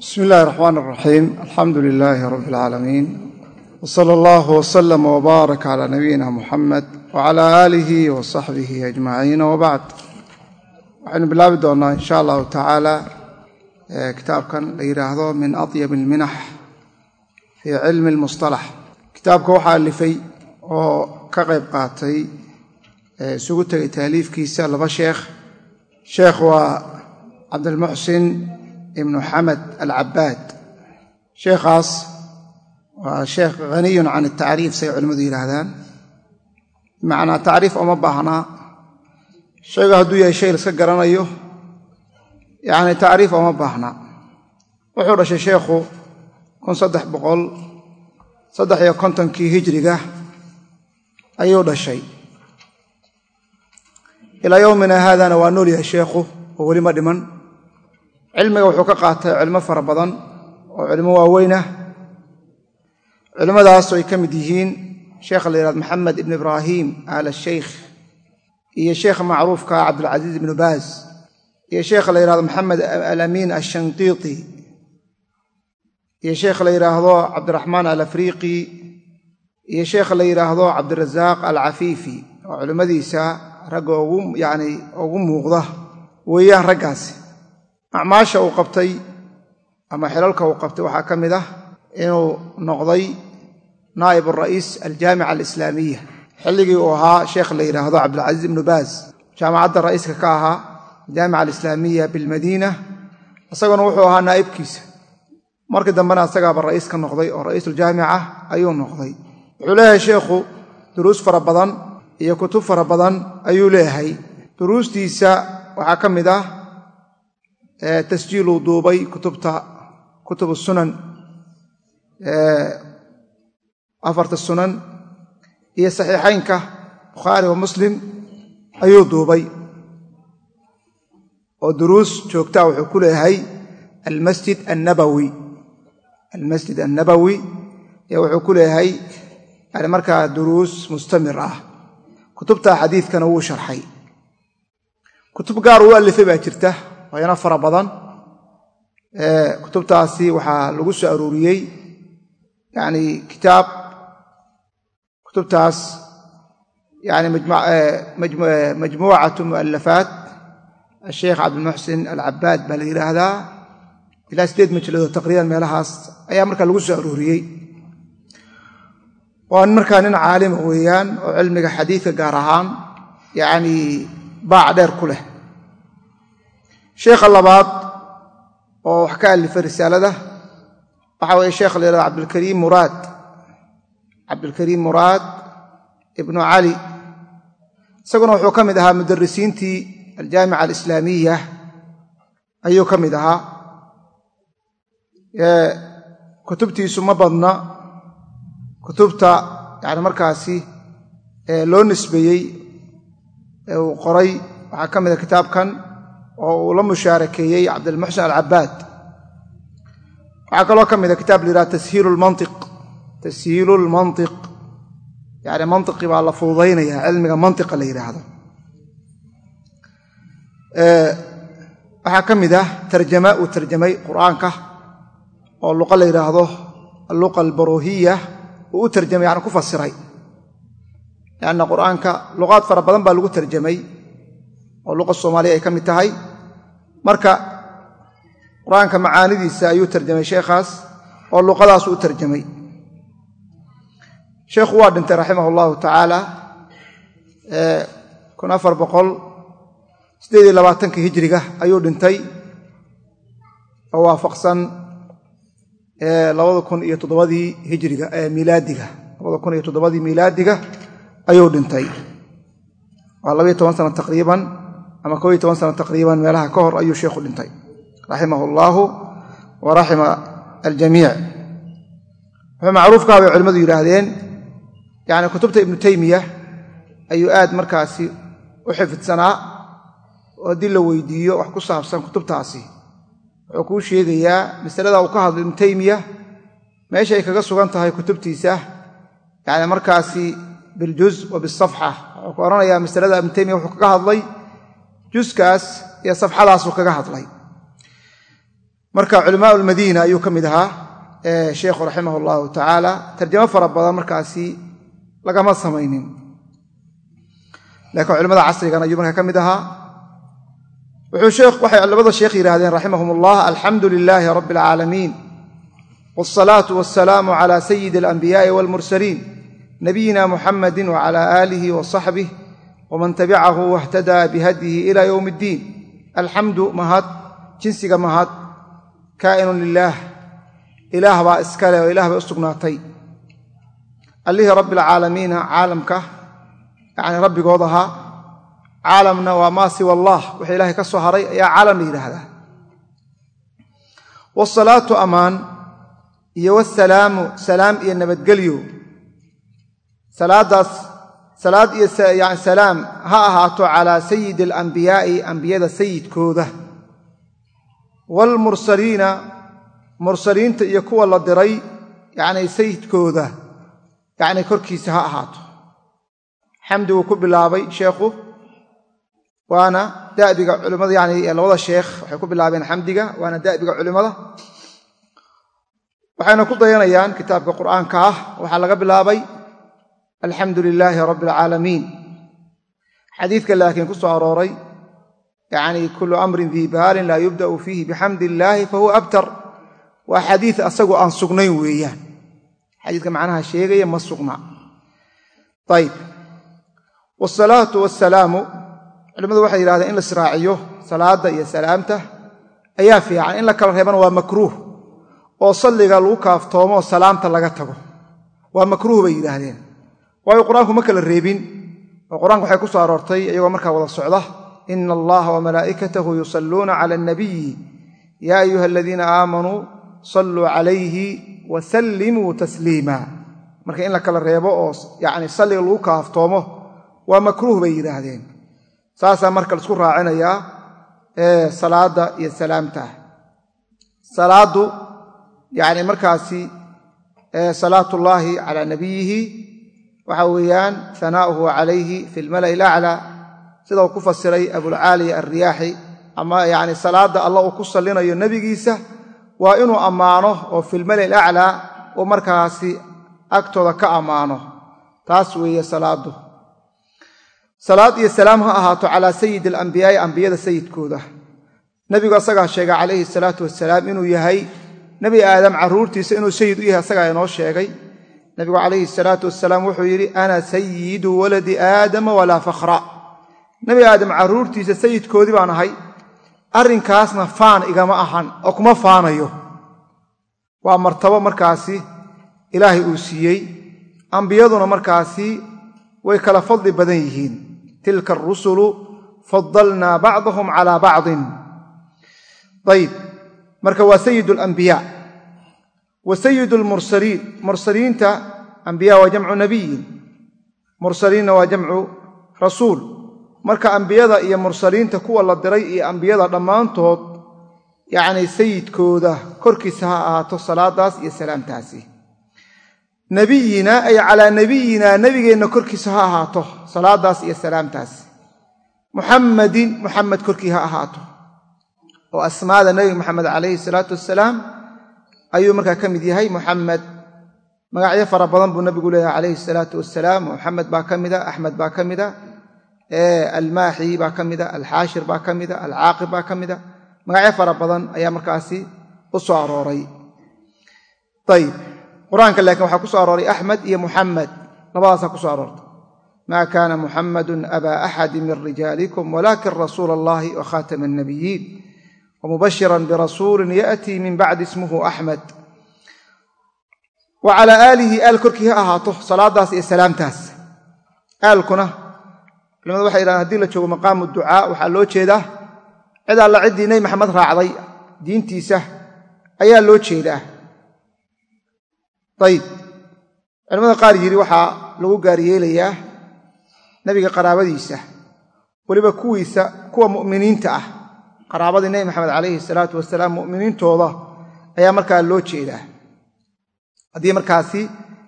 bismi illaahi raxmaan raxiim alxamdu lilaahi rabbi alcaalamiin w sala allahu wslama wbaarak calaa nabiyina muxamed wcala aalihi wa saxbihi ajmaciin wabacd waxaynu bilaabi doonnaa in sha allahu tacaala kitaabkan la yidhaahdo min atyab alminax fii cilmi almustalax kitaabka waxaa alifay oo ka qayb qaatay isugu tegay taaliifkiisa laba sheekh. Sheekh waa cabdilmuxsin ibnu xamed alcabaad sheekhaas waa sheekh haniyun can atacriif say culimmadu yidhaahdaan. Bimacnaa tacriif ooma baahnaa shaygu hadduu yahay shay laiska garanayo yacni tacriif ooma baahnaa wuxuu dhashay sheekhu kun saddex boqol saddex iyo kontonkii hijriga ayuu dhashay. Ilaa yowmina haadana waa nool yahay sheekhu oo weli ma dhiman cilmiga wuxuu ka qaatay cilmo fara badan oo cilmo waaweynah culimmadaas ay ka mid yihiin sheekha la yihahdo maxamed ibn ibraahim aal sheykh iyo sheekha macruufka cabdulcasiiz ibnu baaz iyo sheekha la yihahdo maxamed alamiin ashanqiiti iyo sheekha la yidhaahdo cabdiraxmaan alafriiqi iyo sheekha la yidhaahdo cabdirasaaq alcafiifi oo culimmadiisa ragga ugu yacni ugu muuqda weeyaan raggaasi acmaasha uu qabtay ama xilalka uu qabtay waxaa ka mid ah inuu noqday naa'ib ara'iis aljaamica alislaamiya. Xilligii uu ahaa sheekh la yidhaahdo cabdilcasiis ibnu baaz jaamacadda ra'iiska ka ahaa jaamica alislaamiya bilmadiina. Isaguna wuxuu ahaa naa'ibkiisa. Markii dambena isagaaba ra'iis ka noqday oo ra'iisuljaamica ayuu noqday. Wuxuu leeyahay sheekhu duruus fara badan iyo kutub fara badan ayuu leeyahay. Duruustiisa waxaa ka mid ah tasjiiluu duubay kutubta kutub sunan afarta sunan iyo saxiixaynka bukhaari wa muslim ayuu duubay. Oo duruus joogtaa wuxuu ku leeyahay almasjid annabawi. Almasjid annabawi ee wuxuu ku leeyahay markaa duruus mustamir ah. Kutubta xadiidkana wuu sharxay. Kutub gaar uu alifay baa jirta waayana fara badan. Kutubtaasi waxaa lagu soo aruuriyey. Yani kitaab. Kutubtaas yani majmuucatu mu'alafaat asheekh cabdilmuxsin alcabaad baa la yidhaahdaa ilaa siddeed majaladoo taqriiban meelahaas ayaa markaa lagu soo aruuriyey. Waa markaa nin caalima weeyaan oo cilmiga xadiidka gaar ahaan yacni baac dheer ku leh sheekha labaad oo wax ka alifay risaalada waxaa weeye sheekha la yhahdo cabdilkariim muraad. Cabdilkariim muraad ibnu cali isaguna wuxuu ka mid ahaa mudarisiintii aljaamica alislaamiya ayuu ka mid ahaa. Kutubtiisu ma badna. Kutubta yani markaasi loo nisbeeyey ee uu qoray waxaa ka mida kitaabkan oo uu la mushaarakeeyey cabdilmuxsin alcabaad waxaa kaloo ka mida kitaab la yidhaha tashiilu lmantiq tashiilu lmantiq yani mantiqi baa la fududaynaya cilmiga mantiqa la yidhaahdo waxaa ka mid ah tarjama uu tarjamay qur'aanka oo luqa la yidhaahdo alluqa albaruhiya uu u tarjamay yani ku fasiray. Lianna qur'aanka luqaad fara badan baa lagu tarjamay oo luqa soomaaliya ay ka mid tahay. Marka qur'aanka macaanidiisa ayuu tarjamay sheekhaas oo luqadaas u tarjamay. Sheekhu waa dhintay raximah allahu tacaala kun afar boqol siddeed iyo labaatanka hijriga ayuu dhintay oo waafaqsan labada kun iyo toddobadii hijriga miilaadiga labada kun iyo toddobadii miilaadiga ayuu dhintay. Waa labayo toban sano taqriiban ama koob toban sano taqriiban meelaha ka hor ayuu sheekhu dhintay. Raximah allaahu wa raxima aljamiic wuxuu macruufkaa bay culimmadu yidhaahdeen. Yacni kutubta ibnu taymiya ayuu aad markaasi u xifidsanaa oo haddii la weydiiyo wax ku saabsan kutubtaasi. Wuxuu kuu sheegayaa masalada uu ka hadlo ibnu taymiya meesha ay kaga sugan tahay kutubtiisa yacni markaasi biljuz wa bisafxa wuxuu ka odhanayaa masalada ibnu taymiya wuxuu kaga hadlay juskaas iyo safxadaasuu kaga hadlay. Marka culamaa lmadiina ayuu ka mid ahaa sheikhu raximah allahu tacaala tarjamo fara badan markaasi lagama samaynin. Laakiin culimada casrigan ayuu markaa ka mid ahaa. Waxay labada sheekh yidhahdeen raximahum ullah alxamdu lilaahi rabbi alcaalamiin wاsalaatu wasalaamu cala sayidi alanbiyaai walmursaliin nabiyina muxamadi wcala aalihi wasaxbih wman tabicahu wahtadaa bihadyihi ila yowm اddiin alxamdu mahad jinsiga mahad kaa'inun lilaah ilaah baa iskale oo ilah bay u sugnaatay allihii rabbi alcaalamiina caalamka yacni rabbigood ahaa caalamna waa maa siwa allah wixii ilaahay ka soo haray ayaa caalam la yidhaahdaa wasalaatu amaan iyo wasalaamu salaam iyo nabadgelyo salaad iyo salaam ha ahaato calaa sayidi alambiyaa'i ambiyada sayidkooda. Waalmursaliina mursaliinta iyo kuwa la diray yacni sayidkooda. Yacni korkiisa ha ahaato. Xamdiguu ku bilaabay sheekhu. Waana da'biga culimmada yani labada sheekh waxay ku bilaabeen xamdiga waana da'biga culimmada. Waxayna ku dayanayaan kitaabka qur'aanka ah waxaa laga bilaabay alxamdu lilaahi rabbi alcaalamiin xadiidka laakiin ku soo arooray yacni kullu amrin dii baalin laa yubda'u fiihi bixamdi illaahi fahuwa abtar waa xadiid asagu aan sugnayn weeyaan. Xadiidka macnaha sheegaya ma sugna. Ayib wasalaatu wasalaamu culimmadu waxay yidhahdeen in la israaciyo salaadda iyo salaamta ayaa fiican in la kala reebana waa makruuh. Oo salliga lagu kaaftoomo oo salaamta laga tago. Waa makruuh bay yidhaahdeen waayo qur'aanku ma kala reebin. Oo qur'aanku waxay ku soo aroortay iyagoo markaa wada socda ina allaha wamalaa'ikatahu yusalluuna cala alnabiyi yaa ayuha aladiina aamanuu salluu calayhi wasallimuu tasliima. Marka in la kala reebo oo yacni salliga lagu kaaftoomo waa makruuh bay yidhaahdeen. Saasaa marka la isku raacinayaa salaadda iyo salaamta. Salaaddu yacni markaasi salaatullaahi calaa nabiyihi waxa weeyaan hanaa'uhu calayhi fi lmala'i alaclaa sida uu ku fasiray abulcaaliya alriyaaxi ama yacni salaadda allah uu ku sallinayo nebigiisa waa inuu ammaano oo filmala'i alaclaa uu markaasi agtooda ka ammaano. Taas weeye salaaddu salaad iyo salaam ha ahaato calaa sayidi alambiyaa'i ambiyada sayidkooda nebigu asagaa sheegay calayhi salaatu wasalaam inuu yahay nebi aadam carruurtiisa inuu sayid u yahay asagaa inoo sheegay nebigu calayhi salaatu wasalaam wuxuu yidhi ana sayidu waladi aadama walaa fakhra. Nebi aadam carruurtiisa sayidkoodii baan ahay. Arrinkaasna faan igama ahan oo kuma faanayo. Waa martabo markaasi ilaahay uu siiyey. Ambiyaduna markaasi way kala fadli badan yihiin. Tilka arusulu fadalnaa bacdahum calaa bacdin. Ayib marka waa sayid alambiyaa wa sayid almursaliin mursaliinta ambiyaa waa jamcu nabiyin mursaliinna waa jamcu rasuul. Marka ambiyada iyo mursaliinta kuwa la diray iyo ambiyada dhammaantood yacni sayidkooda korkiisa ha ahaato salaadaas iyo salaamtaasi. Nebiyina ay calaa nebiyina nebigeenna korkiisa ha ahaato salaadaas iyo salaamtaas muxammadin muxamed korkii ha ahaato. Oo asmaada nebi moxamed calayhi salaatu wasalaam ayuu markaa ka mid yahay muxamed magacyo fara badan buu nebigu leeyahay calayhi salaatu wasalaam muxamed baa ka mida axmed baa ka mida almaaxi baa ka mida alxaashir baa ka mida alcaaqib baa ka mida. Magacyo fara badan ayaa markaasi u soo arooray. Ayib qur'aanka laakiin waxaa ku soo arooray axmed iyo muxamed labadaasaa ku soo aroortay maa kaana muxamadun abaa axadi min rijaalikum walaakin rasuula allahi wa khaatama annabiyiin wmubashiran birasuulin ya'tii min bacdi ismuhu axmed wa calaa aalihi aal korkii ha ahaato salaadaas iyo salaamtaas aalkuna culimadu waxay yidhahdeen haddii la joogo maqaamu ducaa waxaa loo jeedaa cid alla ciddii nebi maxamed raacday diintiisa ayaa loo jeedaa ayib culimada qaar yidhi waxaa lagu gaaryeelayaa nebiga qaraabadiisa weliba kuwiisa kuwa mu'miniinta ah qaraabadii nebi maxamed calayhi salaatu wasalaam mu'miniintooda ayaa markaa loo jeedaa. Haddii markaasi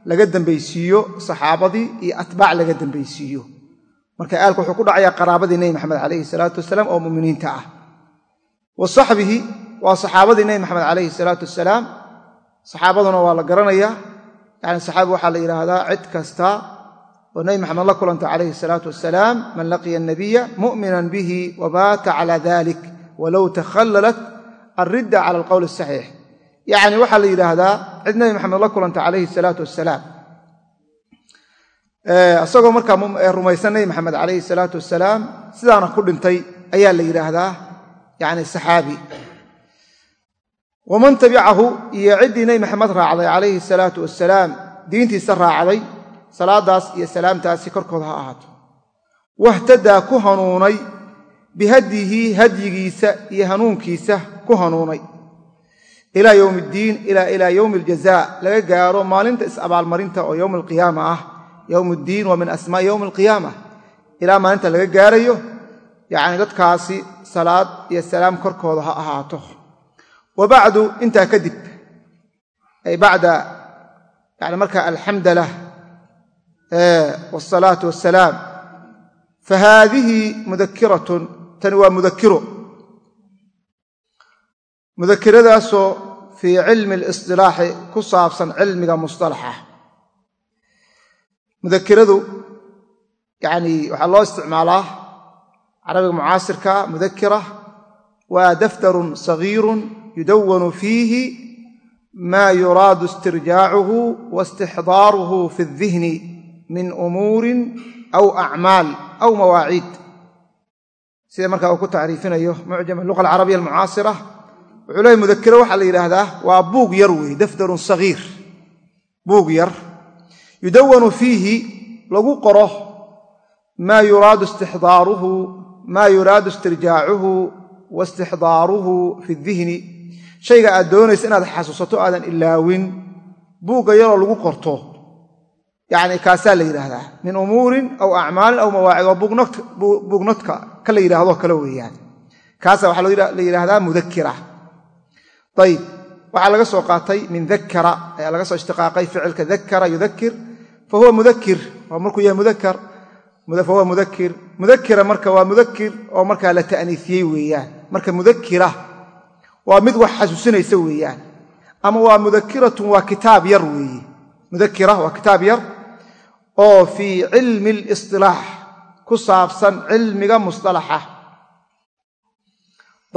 laga dambaysiiyo saxaabadii iyo atbaac laga dambaysiiyo. Marka aalku wuxuu ku dhacayaa qaraabadii nebi maxamed calayhi salaatu wasalaam oo mu'miniinta ah. Wa saxbihi waa saxaabadii nebi maxamed calayhi salaatu wasalaam. Saxaabaduna waa la garanayaa. Yani saxaabi waxaa la yidhaahdaa cid kasta oo nebi maxamed la kulanta calayhi salaatu wasalaam man laqiya anabiya mu'minan bihi wabaata cala dalik walow takhallalat alridda cala alqowl asaxiix yacni waxaa la yidhaahdaa cid nebi maxamed la kulanta calayhi salaatu wasalaam isagoo markaa rumaysan nebi maxamed calayhi salaatu wasalaam sidaana ku dhintay ayaa la yidhaahdaa yani saxaabi. Waman tabicahu iyo ciddii nebi maxamed raacday calayhi salaatu wasalaam diintiisa raacday salaadaas iyo salaamtaasi korkooda ha ahaato. Wahtadaa ku hanuunay bihadyihi hadyigiisa iyo hanuunkiisa ku hanuunay. Ilaa yowmi iddiin ilaa ilaa yowmi aljazaa laga gaaro maalinta is-abaalmarinta oo yowm alqiyaama ah. Yowm iddiin waa min asmaa'i yowmi alqiyaama ilaa maalinta laga gaarayo yacni dadkaasi salaad iyo salaam korkooda ha ahaato. Wa bacdu intaa kadib ay bacda yani marka alxamdalah wsalaatu wasalaam fa haadihi mudakiratun tani waa mudakiro mudakiradaasoo fii cilmi alisilaaxi ku saabsan cilmiga musطalaxa mudakiradu yani waxaa loo isticmaalaa carabiga mucaasirka mudakira waa daftarun sagiirun yudawanu fiihi ma yuraadu istirjaacuhu waistixdaaruhu fi اdihni min umuurin aw acmaal aw mawaaciid sida markaa uu ku tacriifinayo mucjam aluqa alcarabiya almucaasira wuxuu leehay mudakiro waxaa la yidhaahdaa waa buug yar weeye daftarun sagiir buug yar. Yudawanu fiihi lagu qoro maa yuraadu istixdaaruhu maa yuraadu istirjaacuhu waistixdaaruhu fi dihni shayga aad doonaysa inaad xasuusato aadan ilaawin. Buugga yaroo lagu qorto yacni kaasaa la yidhaahdaa min umuurin aw acmaalin aw mawaacid waa buugnodka ka la yidhaahdo kale weeyaan. Kaasa waxaa la yidhaahdaa mudakira ayib waxaa laga soo qaatay min dakara ayaa laga soo ishtiqaaqay ficilka dakara yudakir fa huwa mudakir markuu yahay mudakar fa huwa mudakir mudakira marka waa mudakir oo markaa la ta'niifiyey weeyaan. Marka mudakira waa mid wax xasuusinaysa weeyaan. Ama waa mudakiratun waa kitaab yar weeye mudakira waa kitaab yar oo fii cilmi alisilaax ku saabsan cilmiga musطalaxa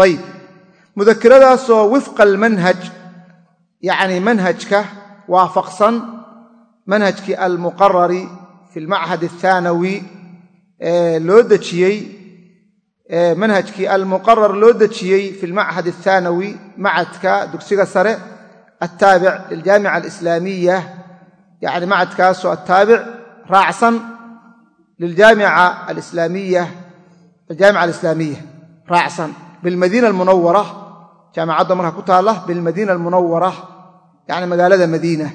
ayib mudakiradaasoo wifqa almanhaj yacni manhajka waafaqsan manhajkii almuqarari fi almachad athaanawi loo dejiyey manhajkii almuqarar loo dejiyey fi almachad athaanawi macadka dugsiga sare attaabic liljaamica alislaamiya yani macadkaasoo attaabic raacsan liljaamica alislaamiya aljaamica alislaamiya raacsan. Bilmadiina almunawara jaamacadda markaa ku taalla bilmadiina almunawara yani magaalada madiina.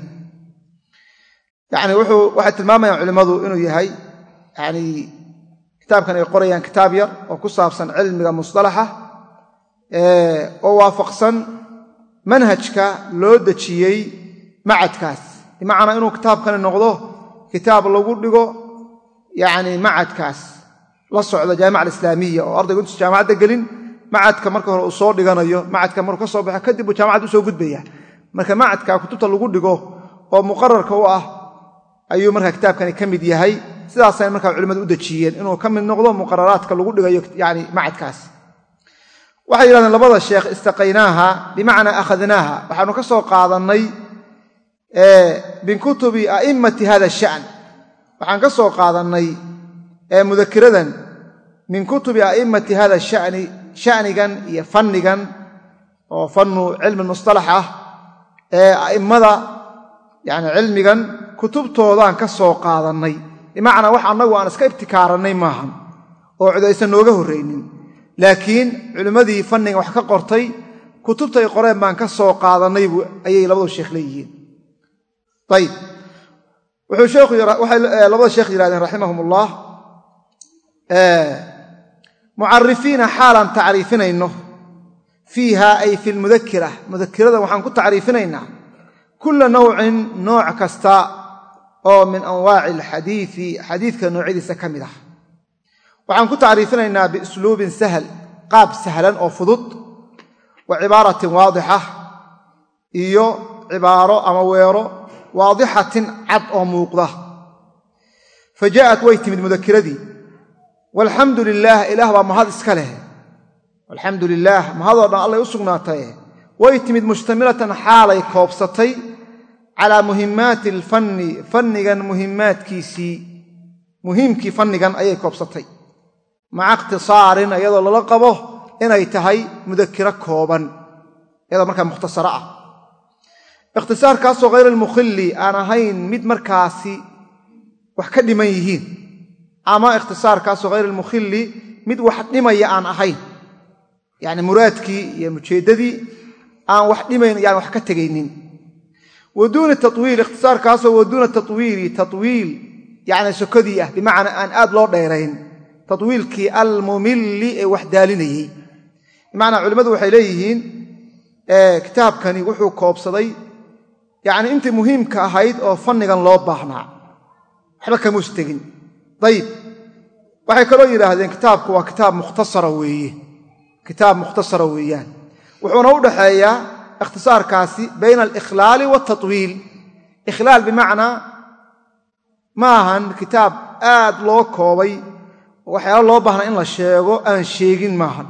Yani wuxuu waxay tilmaamayaan culimmadu inuu yahay yani kitaabkan ay qorayaan kitaab yar oo ku saabsan cilmiga musطalaxa oo waafaqsan manhajka loo dejiyey macadkaas. Bimacnaa inuu kitaabkani noqdo kitaab lagu dhigo yani macadkaas. La socda jaamica alislaamiya oo ardaygu intuusa jaamacadda gelin macadka marka hore uu soo dhiganayo macadka markuu ka soo baxo kadib uu jaamacad u soo gudbaya. Marka macadka kutubta lagu dhigo oo muqararka u ah ayuu markaa kitaabkani ka mid yahay. Sidaasay markaa culimmadu u dejiyeen inuu ka mid noqdo muqararaadka lagu dhigayo yani macadkaas. Waxay yidhahdeen labada sheekh istaqaynaaha bimacnaa akhadnaaha. Waxaanu ka soo qaadannay min kutubi a'immati hada shan waxaan ka soo qaadannay mudakiradan min kutubi a'immati hada shani shanigan iyo fannigan oo fannu cilmi musطalax ah ee a'immada yani cilmigan kutubtoodaan ka soo qaadannay. Bimacnaa wax annagu aan iska ibtikaarannay maahan oo cid aysan nooga horraynin. Laakiin culimmadii fanniga wax ka qortay kutubtay qoreen baan ka soo qaadannay ayay labadu sheekh leeyihiin ayib waxay labada sheekh yihahdeen raximahum ullah mucarifiina xaalaan tacriifinayno. Fiiha ay fi lmudakira mudakirada waxaan ku tacriifinaynaa. Kulla nawcin nooc kasta oo min anwaaci alxadiidi xadiidka noocyadiisa ka mid ah. Waxaan ku tacriifinaynaa biusluubin sahal qaab sahlan oo fudud wa cibaaratin waadixa iyo cibaaro ama weero waadixatin cad oo muuqda. Fa jaa'at way timid mudakiradii walxamdu lilaah ilaah baa mahad iska leh. Alxamdu lilaah mahadoo dhan allay u sugnaataye way timid mushtamilatan xaalay koobsatay calaa muhimmaati alfanni fannigan muhimmaadkiisii. Muhiimkii fannigan ayay koobsatay. Maca ikhtisaarin iyadoo lala qabo inay tahay mudakiro kooban iyadoo markaa mukhtasaro ah ikhtisaarkaasoo hayr almukhilli aan ahayn mid markaasi wax ka dhiman yihiin. Ama ikhtisaarkaasoo hayr almukhilli mid wax dhimaya aan ahayn. Yacni muraadkii iyo mujeeddadii aan wax dhimayn yaan wax ka tegaynin. Wa duuni tawiil ikhtisaarkaasoo wa duuna tatwiili tatwiil yacni sokadii ah bimacnaa aan aad loo dheerayn. Tatwiilkii almumilli ee wax daalinayey bimacnaa culimmadu waxay leeyihiin kitaabkani wuxuu koobsaday yacni intii muhiimka ahayd oo fannigan loo baahnaa. Waxba kamuus tegin dayib. Waxay kaloo yidhaahdeen kitaabku waa kitaab mukhtasara weeye. Kitaab mukhtasara weeyaan. Wuxuuna u dhaxeeyaa ikhtisaarkaasi bayna alikhlaali waatatwiil ikhlaal bimacnaa ma ahan kitaab aad loo koobay waxyaala loo baahnaa in la sheego aan sheegin maahan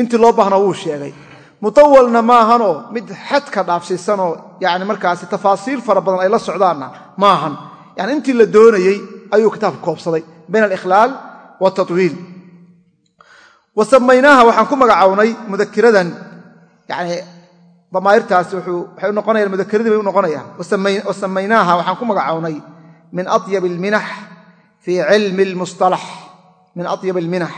intii loo baahnaa wuu sheegay mutawalna maahanoo mid xadka dhaafsiisanoo yani markaasi tafaasiil fara badan ay la socdaanna maahan. Yani intii la doonayey ayuu kitaabka koobsaday bayna alikhlaal waatatwiil wa samaynaaha waxaan ku magacownay mudakiradan. Yani damaa'irtaasi waxay unoqonayaan mudakiradii bay u noqonayaan. Wa samaynaaha waxaan ku magacownay min atyab alminax fii cilmi almustalax min atyab alminax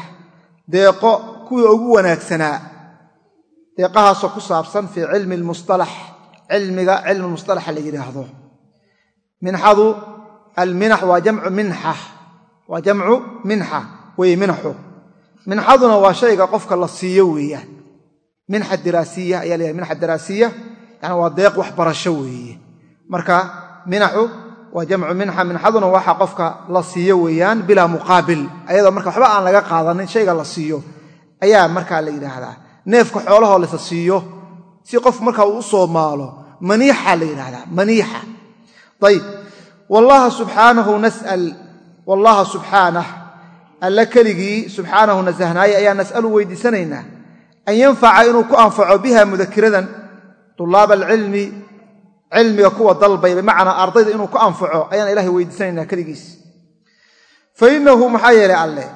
deeqo kuwii ugu wanaagsanaa deeqahaasoo ku saabsan fii cilmi almustalax cilmiga cilmi mustalaxa la yidhaahdo minxadu alminax waa jamcu minxa waa jamcu minxa weye minaxu minxaduna waa shayga qofka la siiyo weeyaan minxa diraasiya ayaa layahay minxa diraasiya yani waa deeq waxbarasho weeye. Marka minaxu waa jamcu minxa minxaduna waxa qofka la siiyo weeyaan bilaa muqaabil. Ayadoo marka waxba aan laga qaadanin shayga la siiyo ayaa markaa la yidhaahdaa neefka xoolahoo lasa siiyo si qof markaa uu u soo maalo maniixa la yidhaahdaa maniixa. Ayib wallaha subxaanahu nas'al wallaha subxaanah. Alla keligii subxaanahu nasahnaaye ayaa nas'alu weydiisanaynaa an yanfaca inuu ku anfaco biha mudakiradan tulaaba alcilmi cilmiga kuwa dalbay bimacnaa ardayda inuu ku anfaco ayaan ilahay weydiisanaynaa keligiis. Fa innahu maxaa yeelay alleh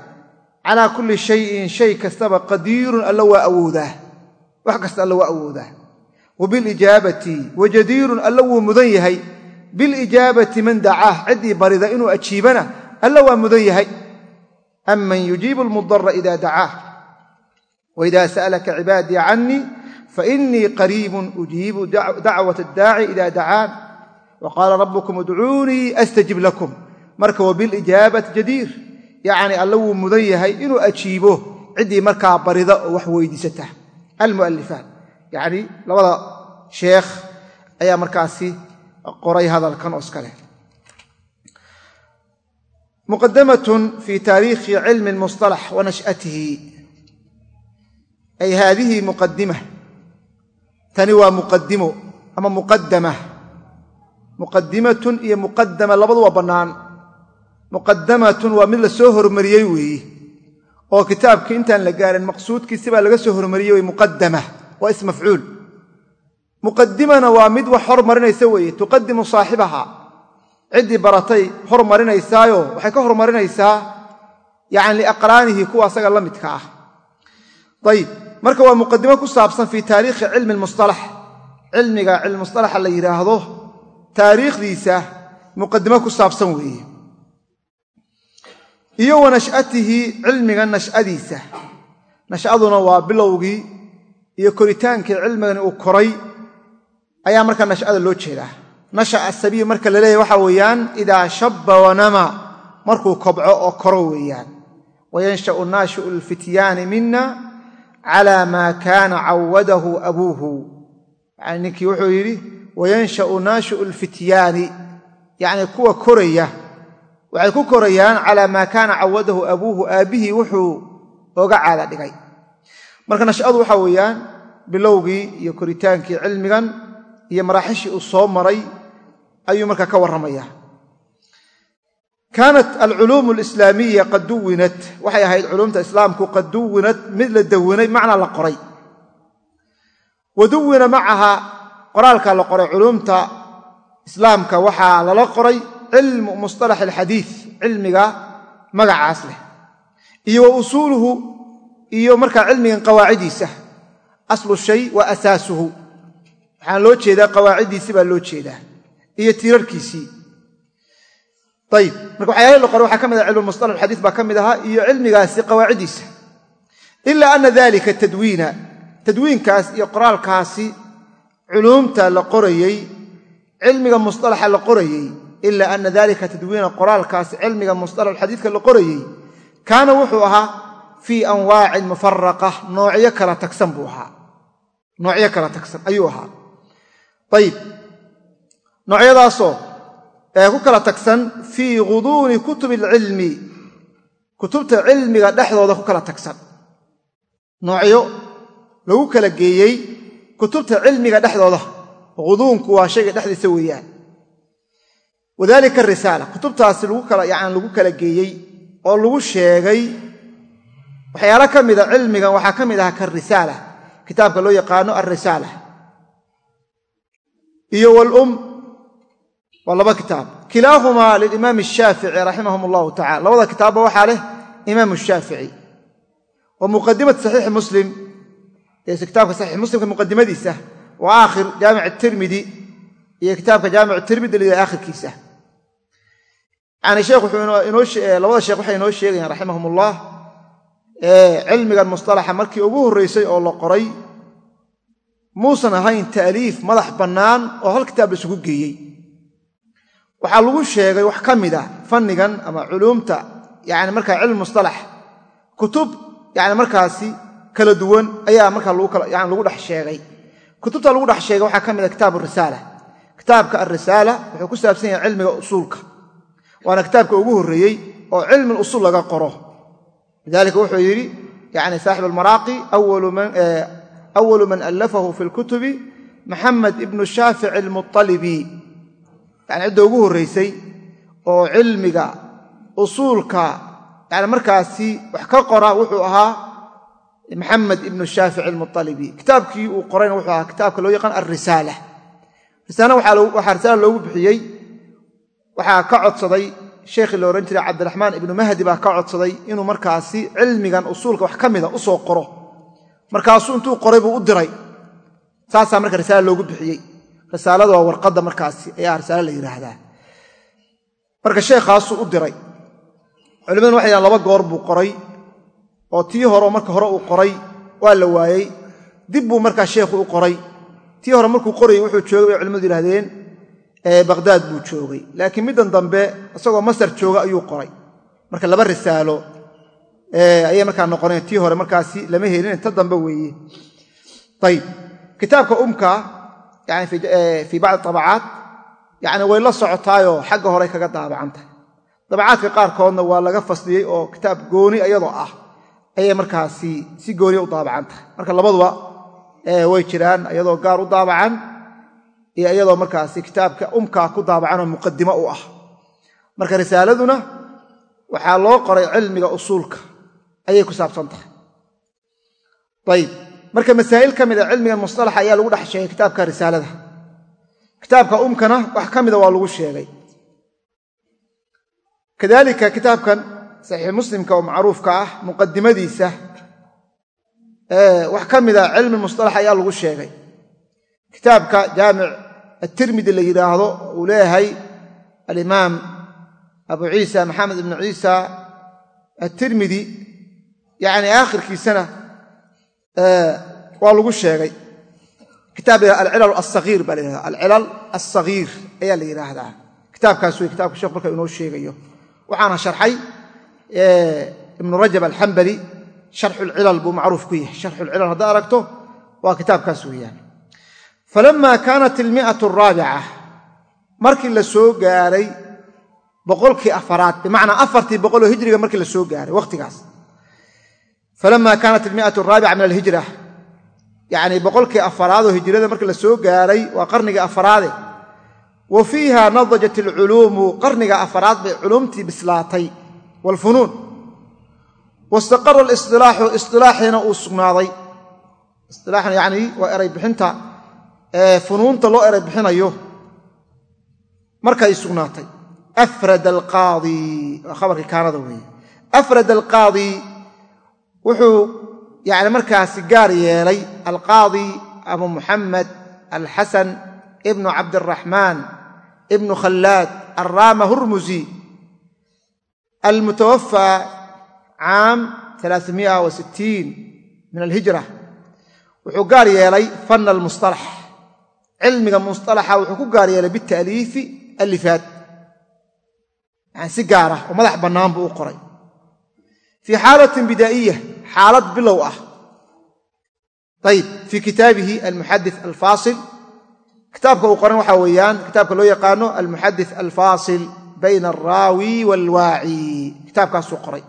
calaa kulli shayin shay kastaba qadiirun alla waa awoodaa. Wax kasta alla waa awoodaa. Wa bilijaabati wa jadiirun alla wuu mudan yahay. Bilijaabati man dacaah ciddii barida inuu ajiibana alla waa mudan yahay. Aman yujiibu almudara ida dacaah waida sa'alaka cibaadii canii fainii qariibun ujiibu dacwat addaaci ida dacaan wa qaala rabbukum udcuunii astajib lakum. Marka wa bilijaabati jadiir yacni alla wuu mudan yahay inuu ajiibo ciddii markaa barida oo wax weydiisata almu'alifaan yacni labada sheekh ayaa markaasi qoray hadalkan oo iska leh. Muqadamatun fi taariikhi cilmi lmusطalax wa nash'atihi. Ay haadihi muqadima tani waa muqadimo ama muqadama muqadimatun iyo muqadama labadu bannaan muqadamatun waa mid la soo hormariyey weeye oo kitaabkii intaan la gaarin maqsuudkiisi baa laga soo hormariyey wey muqadama waa is muqadimana waa mid wax hormarinaysa weeye tuqadimu saaxibaha. Ciddii baratay hormarinaysaayo waxay ka hormarinaysaa yani liaqraanihi kuwa asaga la midka ah. Ayib marka waa muqadimo ku saabsan fii taariikhi cilmi lmusalax cilmiga cilmimustalaxa la yidhaahdo taariikhdiisa muqadimo ku saabsan weeye iyo wa nash'atihi cilmiga nash'adiisa. Nash'aduna waa bilowgii iyo koritaankii cilmigani uu koray ayaa markaa nash'ada loo jeedaa. Nasha'a sabiil marka la leeyahy waxaa weeyaan idaa shabba wanama markuu kobco oo koro weeyaan. Wayansha'u naashi'u lfityaani mina cala maa kaana cawadahu abuuhu. Yani ninkii wuxuu yidhi wayansha'u naashi'u lfityaani yacni kuwa koraya waxay ku korayaan calaa maa kaana cawadahu abuuhu aabbihii wuxuu oga caada dhigay. Marka nash'adu waxaa weeyaan bilowgii iyo koritaankii cilmigan iyo maraaxishii uu soo maray ayuu markaa ka warramaya kaanat alculuum alislaamiya qad duwinat. Waxay ahayd culuumta islaamku qad duwinat mid la dawinay macnaa la qoray. Wa duwina macaha qoraalkaa la qoray culuumta islaamka waxaa lala qoray cilmu musalax alxadiid cilmiga magacaas leh iyo wa usuuluhu iyo markaa cilmigan qawaacidiisa aslu shay wa asaasuhu. Waxaa loo jeedaa qawaaciddiisii baa loo jeedaa iyo tiirarkiisii. Ayib marka waxyaalahi la qore waxaa ka mid aha cilmu musalax alxadiid baa ka mid ahaa iyo cilmigaasi qawaaciddiisa ilaa ana dalika tadwiina tadwiinkaas iyo qoraalkaasi culuumta la qorayey cilmiga musalaxa la qorayey ila ana dalika tadwiina qoraalkaasi cilmiga musطalax xadiidka la qorayey kaana wuxuu ahaa fii anwaacin mufaraqa noocyo kala tagsan buu ahaa. Noocyo kala tagsan ayuu ahaa. Ayib noocyadaasoo ee ku kala tagsan fii guduuni kutubi alcilmi kutubta cilmiga dhexdooda ku kala tagsan. Noocyo lagu kala geeyey kutubta cilmiga dhexdooda. Guduunku waa shayga dhexdiisa weeyaan wadalika arisaala kutubtaasi lagu kala geeyey oo lagu sheegay waxyaalo ka mida cilmigan waxaa ka mid aha karisaala kitaabka loo yaqaano alrisaala iyo walum waa laba kitaab. Kilaahumaa lilimaam ashaafici raximahum allahu tacala labada kitaabba waxaa leh imaam shaafici wa muqadimat saxiixi muslim kitaabka saxiix muslimka muqadimadiisa wa aakhir jaamic tirmidi iyo kitaabka jaamic tirmidi la aakhirkiisa. Yani sheekh labada sheekh waxay inoo sheegayaan raximahum ullah cilmigan musطalaxa markii ugu horraysay oo la qoray muusan ahayn ta'liif madax bannaan oo hal kitaab la isugu geeyey. Waxaa lagu sheegay wax ka mid a fannigan ama culuumta yani markaa cilmi musطalax kutub yani markaasi kala duwan ayaa markaa yani lagu dhex sheegay. Kutubta lagu dhex sheegay waxaa ka mid a kitaab arisaala kitaabka alrisaala wuxuu ku saabsan yahay cilmiga usuulka. Waana kitaabka ugu horreeyey oo cilmi usuul laga qoro. Lidalika wuxuu yidhi yani saaxib almaraaqi awalu man allafahu fi lkutubi maxamed ibnu shaafic almualibi yani cidda ugu horraysay oo cilmiga usuulka yani markaasi wax ka qora wuxuu ahaa maxamed ibnu shaafic almualibi kitaabkii uu qorayna wuxuu ahaa loo yaqaan alrisaala risaala waxaa risaala loogu bixiyey waxaa ka codsaday sheekhii la odhan jiray cabdiraxmaan ibnu mahdi baa ka codsaday inuu markaasi cilmigan usuulka wax ka mida u soo qoro. Markaasuu intuu qoray buu u diray. Saasaa marka risaala loogu bixiyey. Risaalada waa warqadda markaasi ayaa risaale la yidhaahdaa marka sheekhaasuu u diray. Culimaduna waxay yidhahan laba goor buu qoray oo tii hore marka hore uu qoray waa la waayey. Dib buu markaa sheekhu u qoray tii hore markuu qorayey wuxuu joogay bay culimadu yidhahdeen baqhdaad buu joogay. Laakiin middan dambe isagoo masar jooga ayuu qoray. Marka laba risaalo ayay markaa noqoneen. Tii hore markaasi lama helin ta dambe weeye. Ayib kitaabka umka yani fii bacdi abacaat yani way la socotaayoo xagga horey kaga daabacantahay dabacaadka qaarkoodna waa laga fasliyey oo kitaab gooni iyadoo ah ayay markaasi si gooniya u daabacan tahay. Marka labaduba way jiraan iyadoo gaar u daabacan iyo iyadoo markaasi kitaabka umkaa ku daabacanoo muqadimo u ah. Marka risaaladuna waxaa loo qoray cilmiga usuulka. Ayay ku saabsan tahay. Ayib. Marka masaa'il ka mida cilmigan musalaxa ayaa lagu dhex sheegay kitaabka risaalada. Kitaabka umkana wax ka mida waa lagu sheegay. Kadalika kitaabkan saxiix muslimka oo macruufka ah muqadimadiisa wax ka mida cilmi musalax ayaa lagu sheegay. Kitaabka jaamic atirmidi la yidhaahdo uu leeyahay alimaam abu ciisa maxamed ibnu ciisa atirmidi yani aakhirkiisana waa lagu sheegay. Kitaab la alcilal asaiir baa la yhahda alcilal asaghiir ayaa la yidhaahdaa kitaabkaas wey kitabka shekh marka inoo sheegayo. Waxaana sharxay ibnu rajab alxambali sharxu lcilal buu macruuf ku yahay. Sharxu lcilal haddaad aragto waa kitaabkaas weeyaan. Falama kaanat almi'atu araabica markii la soo gaaray boqolkii afaraad bimacnaa afartii boqoloo hijriga markii la soo gaaray wakhtigaas falama kaanat almi'atu araabica min alhijra yacni boqolkii afaraadoo hijrada marka la soo gaaray waa qarniga afaraade. Wa fiiha nadajat alculuumu qarniga afaraad bay culuumtii bislaatay. Waalfunuun wastaqara alistilaaxu istilaaxiina uu sugnaaday. istilaaxna yacni waa eray bixinta. Funuunta loo eray bixinayo. Markay sugnaatay. Afrad alqaadi. Waa khabarkii kaanada weeye. Afrad alqaadi wuxuu yani markaasi gaar yeelay alqaadi abu muxamed alxasan ibnu cabdiraxmaan ibnu khallaad alraama hurmusi almutawafaa caam min alhijra. Wuxuu gaar yeelay fan almusalax cilmiga musalaxa wuxuu ku gaar yeelay bita'liifi alifaad yani si gaar ah oo madax bannaan buu u qoray. Fii xaalatin bidaa'iya xaalad bilow ah. Ayib fii kitaabihi almuxadis alfaasil. Kitaabka uu qoran waxaa weeyaan kitaabka loo yaqaano almuxadis alfaasil bayna alraawi waalwaaci kitaabkaasuu qoray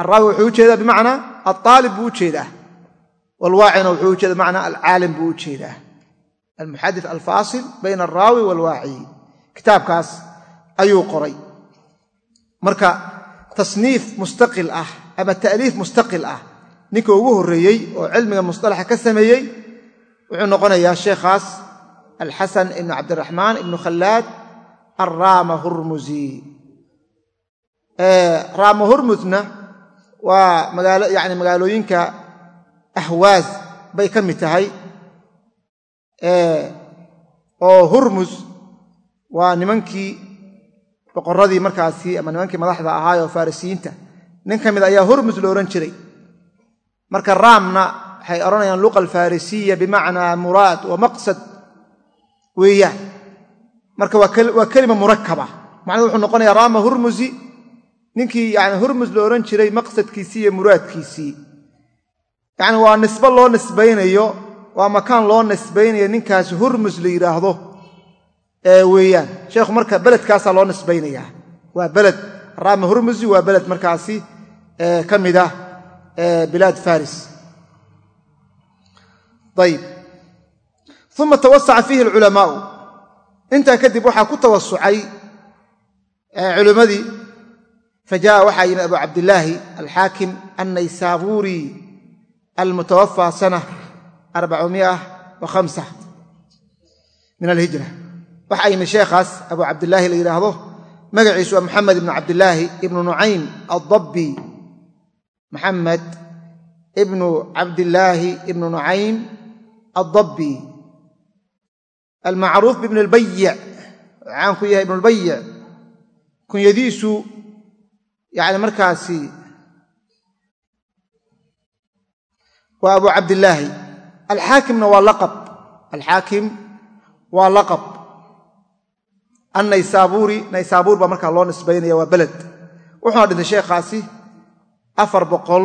alraawi wuxuu u jeedaa bimacnaa alaalib buu u jeedaa walwaacina wuxuu ujeeda bimacnaa alcaalim buu u jeedaa almuxadis alfaasil bayna alraawi waalwaaci kitaabkaas ayuu qoray. Marka tasniif mustaqil ah ama ta'liif mustaqil ah ninka ugu horreeyey oo cilmiga musطalaxa ka sameeyey wuxuu noqonayaa sheekhaas alxasan ibnu cabdiraxmaan ibnu khallaad alraama hurmusi raama waa yani magaalooyinka ahwaaz bay ka mid tahay oo hurmus waa nimankii boqorradii markaasi ama nimankii madaxda ahaayoo farisiyiinta. Nin ka mid ayaa hurmus lo odhan jiray. Marka raamna waxay odhanayaan luqa alfarisiya bimacnaa muraad wa maqsad weeyaan marka waa kelima murakaba macnuu wuxuu noqonayaa raama hurmusi ninkii yani hurmus lo odhan jiray maqsadkiisii iyo muraadkiisii. Yacni waa nisbe loo nisbaynayo waa makaan loo nisbaynayo ninkaas hurmus la yidhaahdo weeyaan. Sheekhu marka beledkaasaa loo nisbaynayaa waa beled. Raama hurmusi waa beled markaasi ka mid ah bilaad faris ayib uma tawasaca fiihi alculamaa'u intaa kadib waxaa ku tawasucay culimmadii fajaءa waxaa yimi abu cabdillaahi alxaakim annaysaabuuri almutawafaa sana min alhijra waxaa yimi sheekhaas abu cabdillaahi la yidhaahdo magaciisu waa maxamed ibnu cabdillaahi ibnu nucaym addabbi maxamed ibnu cabdillaahi ibnu nucaym addabbi almacruuf bibn albayic caan ku yahay ibnu lbayic kunyadiisu yani markaasi waa abu cabdillaahi. Alxaakimna waa laqab. Alxaakim waa laqab. Annaysaabuuri naysaabuur baa markaa loo nisbaynaya waa beled. Wuxuuna dhintay sheekhaasi afar boqol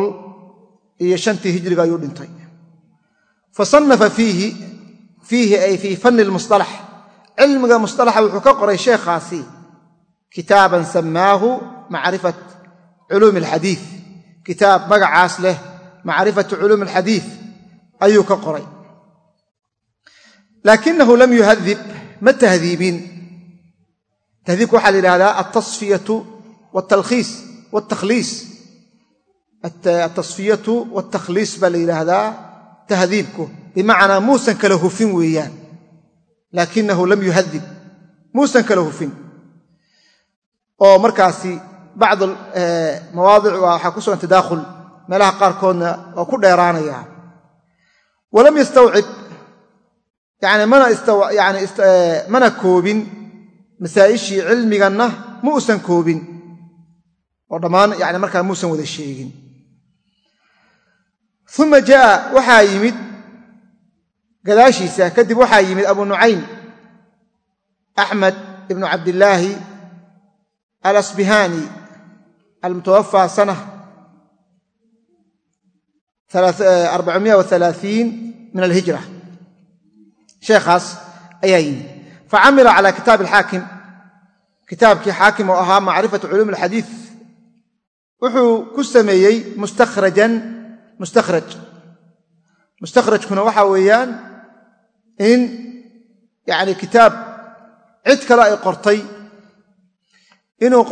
iyo shantii hijriga ayuu dhintay. Fa sannafa fiihi fiihi ay fii fanni lmusalax cilmiga musalaxa wuxuu ka qoray sheekhaasi kitaaban sammaahu macrifat culuumi alxadiid kitaab magacaas leh macrifatu culuumi alxadiid ayuu ka qoray laakinahu lam yuhadib ma tahdiibin tahdiibka waxaa la yidhahdaa altasfiyatu waaltalkhiis waaltakhliis altasfiyatu waaltakhliis baa la yidhaahdaa tahdiibku bimacnaa muusan kala hufin weeyaan laakinahu lam yuhadib muusan kala hufin oo markaasi bacd mawaadic waxaa ku sugan tadaakhul meelaha qaarkoodna waa ku dheeraanaya walam yastawcib yani mana koobin masaa'ishii cilmiganna ma uusan koobin oo dhammaan yani markaa muusan wada sheegin uma jaa waxaa yimid gadaashiisa kadib waxaa yimid abu nucaym axmed ibnu cabdillaahi alasbihaani almutawafaa sana min alhijra sheekhaas ayaa yimid facamila cala kitaabi alxaakim kitaabkii xaakim oo ahaa macrifatu culuum alxadiid wuxuu ku sameeyey mustakhrajan mustakhraj mustakhrajkuna waxaa weeyaan in yacni kitaab cid kale ay qortay inuu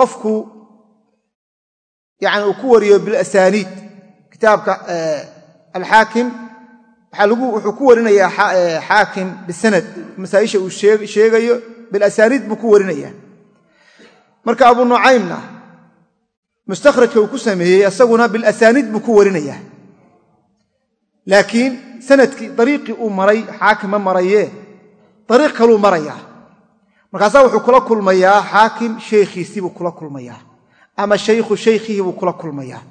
yani uu ku wariyo bilasaniid kitaabka alxaakim wuxuu ku warinayaa xaakim bisanad. Masaaisha uu sheegayo bilasaniid buu ku warinaya marka abu nucaymna mustakhrajka uu ku sameeyey isaguna bilasaniid buu ku warinaya laakiin sannadkii dariiqii uu maray xaakim ma maraye dariiq kaluu marayaa. Markaasaa wuxuu kula kulmayaa xaakim sheekhiisii buu kula kulmayaa ama shaykhu shaykhihi buu kula kulmayaa.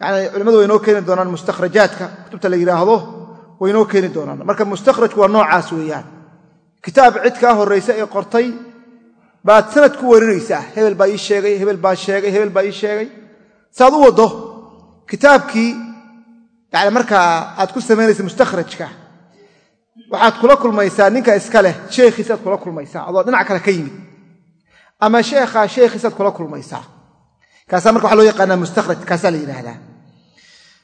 Yani culimmadu way inoo keeni doonaan mustakhrajaadka kutubta la yidhaahdo way inoo keeni doonaan. Marka mustakhrajku waa noocaas weeyaan. Kitaab cid kaa horraysa ee qortay baad sanad ku warinaysaa. Hebel baa ii sheegay hebel baa sheegay hebel baa ii sheegay. Saaad u waddo kitaabkii yani markaa aad ku samaynaysa mustakhrajka waxaad kula kulmaysaa ninka iska leh sheekhiisaad kula kulmaysaa. Adoo dhinac kale ka yimid ama sheekha sheekhiisaad kula kulmaysaa. Kaasaa marka waxa loo yaqaanaa mustakhraj kaasaa la yidhaahdaa.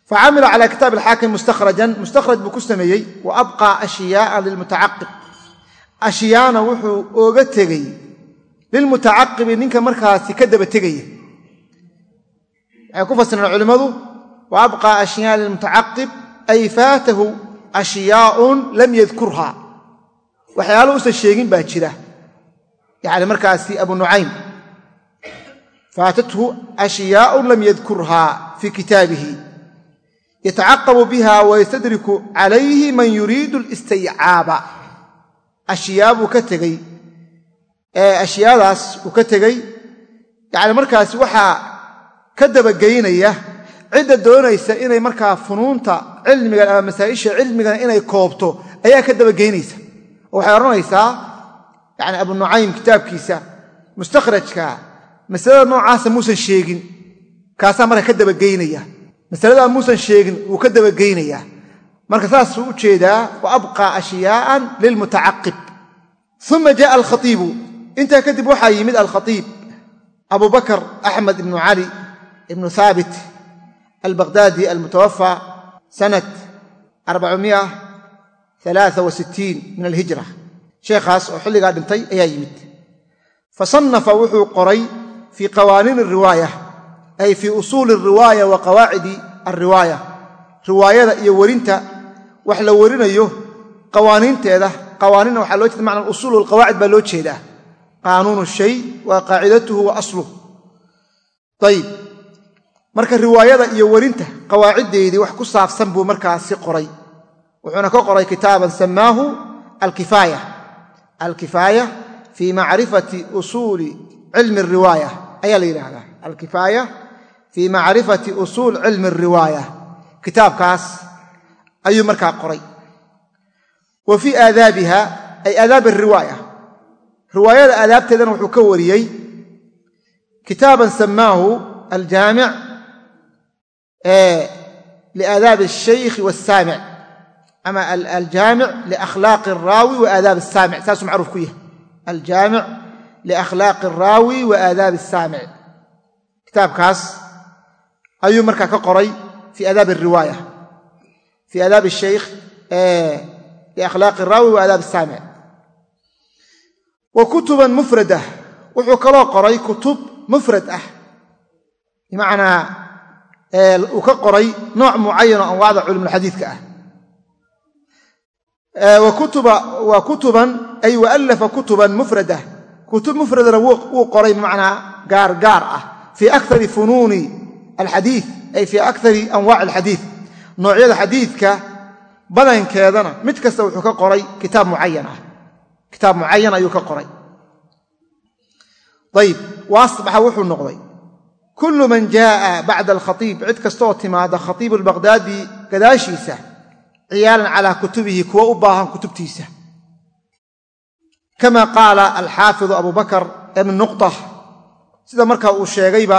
Fa camila cala kitaab alxaakim mustakhrajan mustakhraj buu ku sameeyey wa abqaa ashyaaan lilmutacaqib ashyaana wuxuu ooga tegey lilmutacaqibi ninka markaasi ka daba tegaya. Waxay ku fasireen culimmadu wa abqaa ashyaan lilmutacaqib ay faatahu ashyaaun lam yadkurha waxyaalo usan sheegin baa jira yani markaasi abu nucaym faatathu ashyaaun lam yadkurhaa fii kitaabihi. Yatacaqabu biha wayastadriku calayhi man yuriidu listaycaaba ashyaa buu ka tegey. Ashyaadaas uu ka tegey. Yani markaasi waxaa ka dabageynaya cidda doonaysa inay markaa funuunta cilmigan ama masaa'isha cilmigan inay koobto ayaa ka dabageynaysa. Oo waxay odhanaysaa yani abu nucaym kitaabkiisa mustakhrajka masalada noocaasa muusan sheegin kaasaa marka ka dabageynaya masaladaa muusan sheegin wuu ka dabageynayaa marka saasuu u jeedaa wa abqaa ashyaaan lilmutacaqib. Uma jaءa alkhaiibu intaa kadib waxaa yimid alkhaiib abu bakr axmed ibnu cali ibnu haabit albaqhdaadi almutawafa sanat min alhijra sheekhaas oo xilligaa dhintay ayaa yimid. Fasanafa wuxuu qoray fii qawaaniin ariwaaya ay fii usuuli alriwaaya wa qawaacidi alriwaaya riwaayada iyo werinta wax la werinayo qawaaniinteeda qawaaniinna waxaa loo jeeda macna usuul alqawaacid baa loo jeedaa. Qaanuunu shay waa qaacidatuhu wa asluh ayib marka riwaayada iyo werinta qawaaciddeedii wax ku saabsan buu markaasi qoray. Wuxuuna ka qoray kitaaban samaahu alkifaaya alkifaaya fii macrifati usuuli cilmi ariwaaya ayaa la yidhaahdaa. Alkifaaya fii macrifati usuul cilmi ariwaaya kitaabkaas ayuu markaa qoray. Wa fii aadaabiha ay aadaab ariwaaya riwaayada aadaabteedana wuxuu ka wariyey kitaaban samaahu aljaamic liaadaabi alshaykhi wasaamic ama aljaamic liakhlaaqi alraawi wa aadaab asaamic saasuu macruuf ku yahay aljaamic liakhlaaqi alraawi wa aadaabi asaamic kitaabkaas ayuu markaa ka qoray fii aadaabi ariwaaya fii aadaabi ashaykh liakhlaaqi alraawi wa aadaab asaamic wa kutuban mufradah wuxuu kaloo qoray kutub mufrad ah bimacnaa uu ka qoray nooc mucayan oo anwaacda culumulxadiidka ah wa kutuban ay waallafa kutuban mufradah kutub mufradana wuu qoray bimacnaa gaar gaar ah. Fii akari funuuni alxadiid ay fii akari anwaaci alxadiid noocyada xadiidka badankeedana mid kasta wuxuu ka qoray kitaab mucayan ah. Kitaab mucayan ayuu ka qoray. Ayib waasbaxa wuxuu noqday. Kullu man jaaa bacda alkhaiib cid kastaoo timaada khaiibu albaqhdaadi gadaashiisa ciyaalan calaa kutubihi kuwa u baahan kutubtiisa. Kama qaala alxaafidu abu bakar ibnu nuqta sida marka uu sheegayba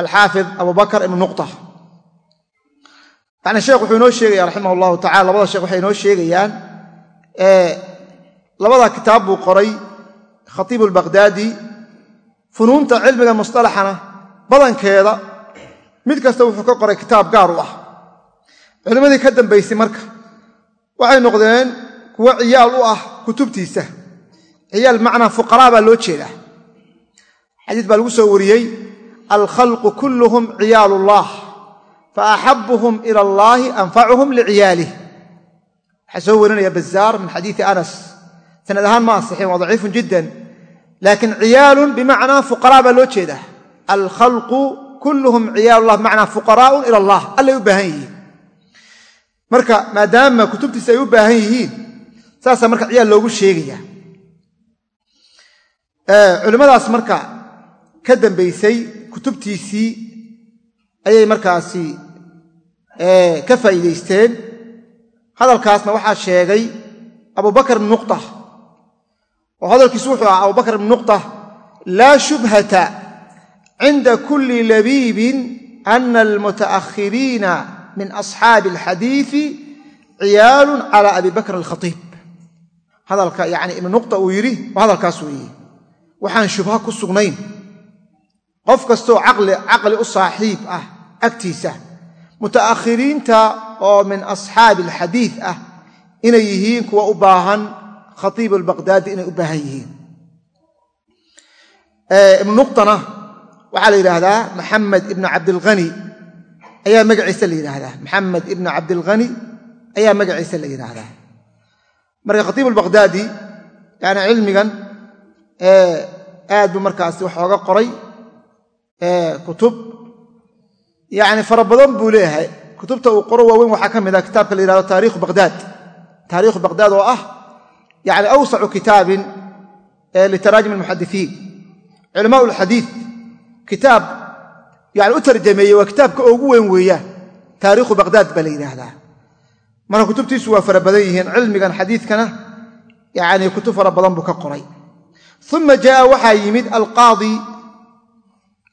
alxaafid abu bakar ibnu nuqta yani sheekh wuxuu inoo sheegaya raximah allahu tacala labada sheekh waxay inoo sheegayaan labada kitaab buu qoray khaiibu albaqhdaadi funuunta cilmiga musطalaxana badankeeda mid kasta wuxuu ka qoray kitaab gaar u ah culimmadii ka dambaysay marka waxay noqdeen kuwo ciyaal u ah kutubtiisa. Ciyaal macnaa fuqaraa baa loo jeedaa. Xadiis baa lagu soo wariyey alkhalqu kulluhum ciyaal ullah fa axabuhum ila allaahi anfacuhum liciyaalih waxaa soo warinaya bazaar min xadiisi anas. Sanad ahaan ma asixin waa daciifun jiddan laakiin ciyaalun bimacnaa fuqaraa baa loo jeedaa. Alkhalqu kulluhum ciyaalullah bimacnaa fuqaraa'un ila allah allay u baahan yihiin marka maadaama kutubtiisa ay u baahan yihiin saasaa marka ciyaal loogu sheegaya culimmadaas marka ka dambaysay kutubtiisii ayay markaasi ka faa'iidaysteen. Hadalkaasna waxaa sheegay abubakar ibn nuqta oo hadalkiisu wuxuu ahaa abubakar ibn nuqta laa shubhata cinda kulli labiibin ana almuta'akhiriina min asxaabi alxadiidi ciyaalun cala abi bakr alkhatiib. Hadalka yani ibnu nuqta uu yidhi waa hadalkaas weeye. Waxaan shubha ku sugnayn. Qof kastoo caqli u saaxiib ah agtiisa muta'akhiriinta oo min asxaabi alxadiid ah inay yihiin kuwa u baahan khatiib albaqhdaadi inay u baahan yihiin. Ibnu nuqtana waxaa la maxamed ibnu cabdilghani ayaa magaciisa la yidhaahdaa. Maxamed ibnu cabdilghani ayaa magaciisa la yidhaahdaa. Marka khatiib albaqhdaadi yani cilmigan aad buu markaasi wax ooga qoray kutub. Yani fara badan buu leeyahay. Kutubta uu qoro waaweyn waxaa ka mid ah kitaabka la yihahdo taarikhu baqhdaad taarikhu baqhdaad oo ah yani awsacu kitaabin litaraajim almuxadisiin culamaa alxadiid kitaab yani u tarjameeyey waa kitaabka ugu weyn weeyaan. Taarikhu baqhdaad baa la yidhaahdaa. Marka kutubtiisu waa fara badan yihiin cilmigan xadiidkana yani kutub fara badan buu ka qoray. Uma jaaa waxaa yimid alqaadi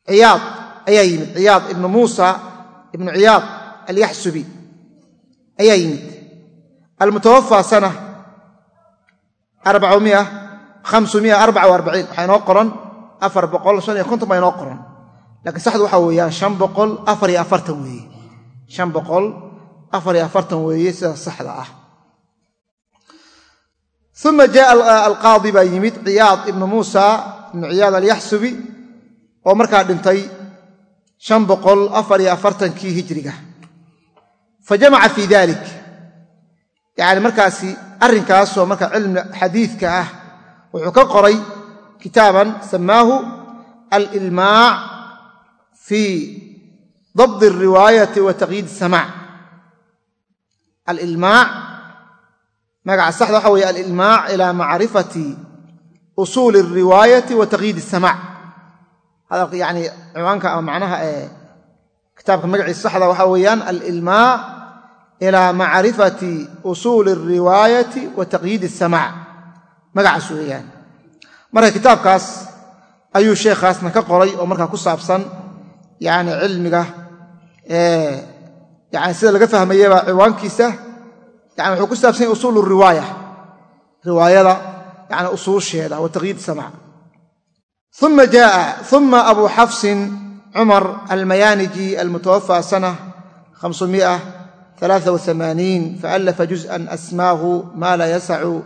ciyaad ayaa yimid. Ciyaad ibnu muusa ibnu ciyaad alyaxsubi ayaa yimid. Almutawafaa sana waxaa inoo qoran baa inoo qoran laakiin saxdu waxaa weeyaan shan boqol afar iyo afartan weeye shan boqol afar iyo afartan weeye sida saxda ah. Uma jaaa alqaadi baa yimid ciyaad ibnu muusa ibnu ciyaad alyaxsubi oo markaa dhintay shan boqol afar iyo afartankii hijriga. Fa jamaca fii dalik arrinkaasoo marka cilmi xadiidka ah wuxuu ka qoray kitaaban samaahu alilmaac fii dabdi alriwaayati wa taqyiid asamaac alilmaac magaca saxda waxa weeye alilmaac ilaa macrifati usuuli alriwaayati wa taqyiid asamaac hadalka yani ciwaanka ama macnaha ee kitaabka magaciisa saxda waxaa weeyaan alilmaac ilaa macrifati usuuli alriwaayati wa taqyiid asamaac magacaas weeyaan marka kitaabkaas ayuu sheekhaasna ka qoray oo markaa ku saabsan yani cilmiga yani sida laga fahmayeba ciwaankiisa yani wuxuu ku saabsan yahy usuul riwaaya riwaayada yani usuusheeda wa taqyiid samaac. Uma jaaa uma abu xafsin cumar almayaaniji almutawafى sana faallafa juz'an asmaahu ma laa yasacu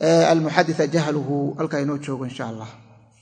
almuxadita jahluhu halkaa inoo joogo insha allah